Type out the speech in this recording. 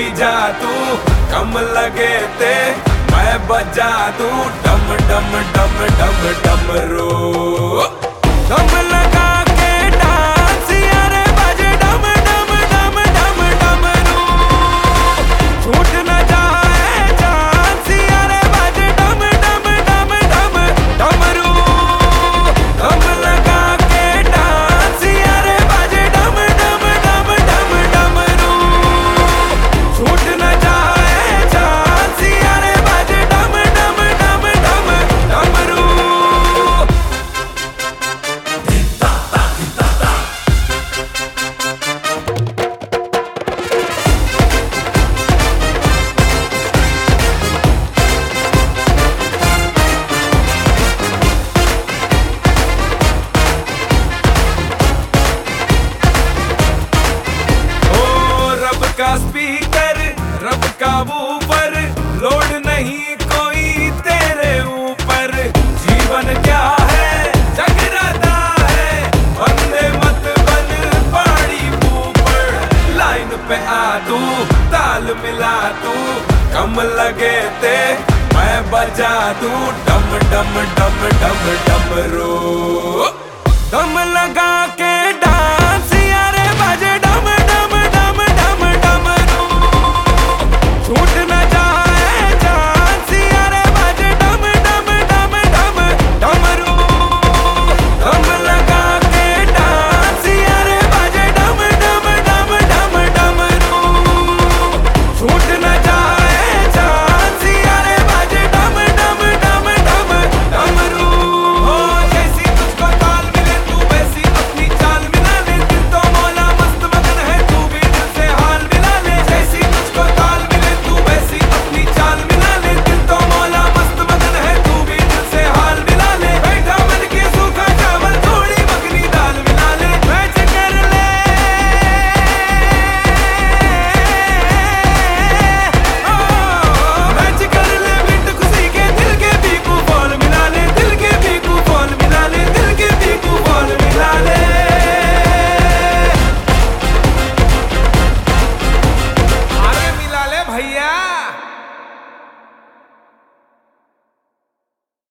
पहुँची जा तू, कम लगे ते, मैं बजा तू डम डम डम डम डम, रो। मिला तू, कम लगे ते, मैं बजा तू डम डम डम डम रो। दम लगा के